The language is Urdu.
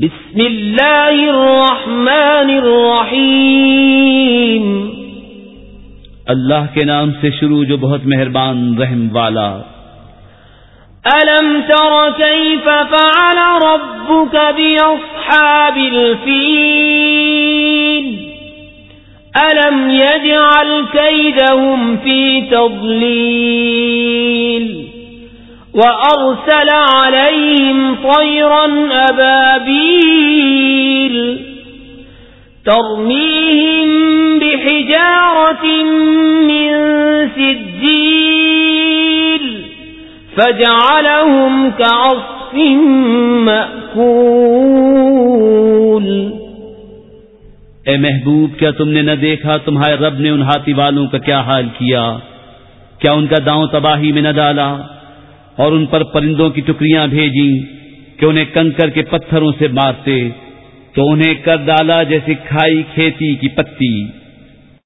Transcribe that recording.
بسم اللہ الرحمن الرحیم۔ اللہ کے نام سے شروع جو بہت مہربان رحم والا۔ ألم تر كيف فعل ربك بأصحاب الفيل ألم يجعل كيدهم في تضليل وأرسل عليهم طيرا أبابيل ترميهم بحجارة من سجيل فجعلهم كعصف مأكول اے محبوب، کیا تم نے نہ دیکھا تمہارے رب نے ان ہاتھی والوں کا کیا حال کیا؟ کیا ان کا داؤں تباہی میں نہ ڈالا؟ اور ان پر پرندوں کی ٹکڑیاں بھیجی کہ انہیں کنکر کے پتھروں سے مارتے تو انہیں کر ڈالا جیسے کھائی کھیتی کی پتی۔